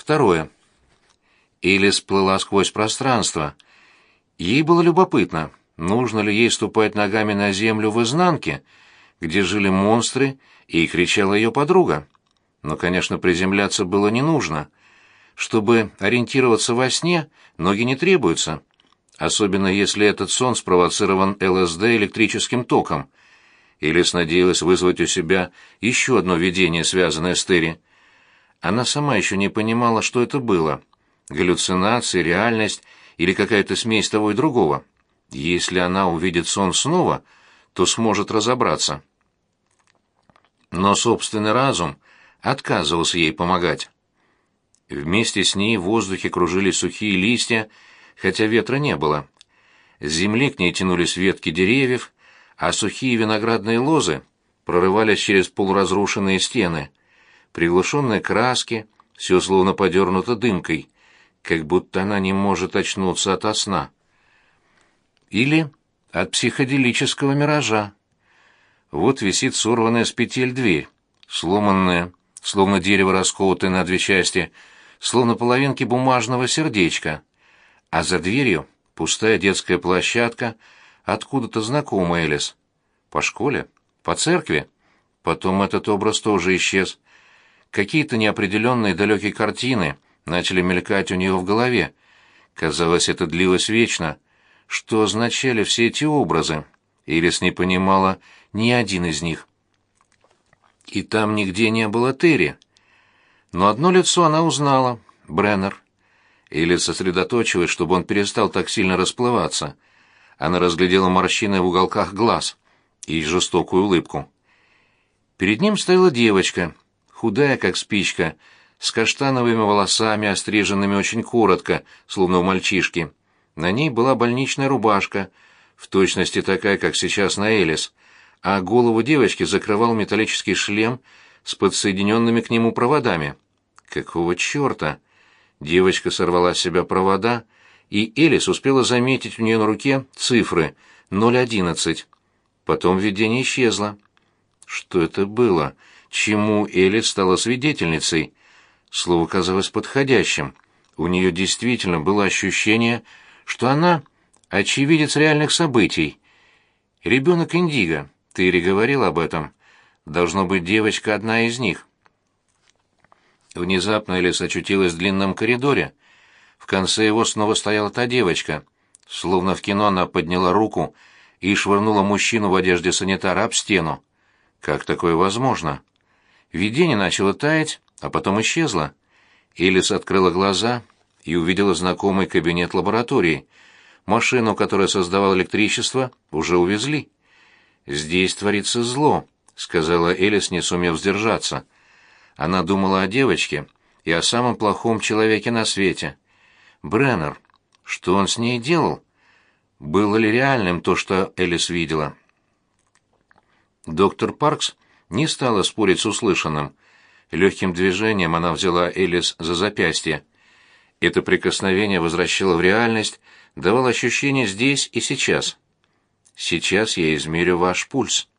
Второе. Элис плыла сквозь пространство. Ей было любопытно, нужно ли ей ступать ногами на землю в изнанке, где жили монстры, и кричала ее подруга. Но, конечно, приземляться было не нужно. Чтобы ориентироваться во сне, ноги не требуются, особенно если этот сон спровоцирован ЛСД электрическим током. Элис надеялась вызвать у себя еще одно видение, связанное с Терри. Она сама еще не понимала, что это было. Галлюцинации, реальность или какая-то смесь того и другого. Если она увидит сон снова, то сможет разобраться. Но собственный разум отказывался ей помогать. Вместе с ней в воздухе кружились сухие листья, хотя ветра не было. С земли к ней тянулись ветки деревьев, а сухие виноградные лозы прорывались через полуразрушенные стены. Приглушенные краски, все словно подернуто дымкой, как будто она не может очнуться ото сна. Или от психоделического миража. Вот висит сорванная с петель дверь, сломанная, словно дерево расколотое на две части, словно половинки бумажного сердечка. А за дверью пустая детская площадка — Откуда-то знакомый Элис. По школе? По церкви? Потом этот образ тоже исчез. Какие-то неопределенные далекие картины начали мелькать у нее в голове. Казалось, это длилось вечно. Что означали все эти образы? Элис не понимала ни один из них. И там нигде не было Терри. Но одно лицо она узнала — Бреннер. Элис сосредоточилась, чтобы он перестал так сильно расплываться — она разглядела морщины в уголках глаз и жестокую улыбку. Перед ним стояла девочка, худая, как спичка, с каштановыми волосами, остриженными очень коротко, словно у мальчишки. На ней была больничная рубашка, в точности такая, как сейчас на Элис, а голову девочки закрывал металлический шлем с подсоединенными к нему проводами. Какого черта? Девочка сорвала с себя провода и Элис успела заметить у нее на руке цифры 011. Потом видение исчезло. Что это было? Чему Элис стала свидетельницей? Слово казалось подходящим. У нее действительно было ощущение, что она очевидец реальных событий. Ребенок Индиго, Терри говорил об этом. Должно быть, девочка одна из них. Внезапно Элис очутилась в длинном коридоре. В конце его снова стояла та девочка. Словно в кино она подняла руку и швырнула мужчину в одежде санитара об стену. Как такое возможно? Видение начало таять, а потом исчезло. Элис открыла глаза и увидела знакомый кабинет лаборатории. Машину, которая создавала электричество, уже увезли. «Здесь творится зло», — сказала Элис, не сумев сдержаться. Она думала о девочке и о самом плохом человеке на свете — Бреннер. Что он с ней делал? Было ли реальным то, что Элис видела? Доктор Паркс не стала спорить с услышанным. Легким движением она взяла Элис за запястье. Это прикосновение возвращало в реальность, давало ощущение здесь и сейчас. «Сейчас я измерю ваш пульс».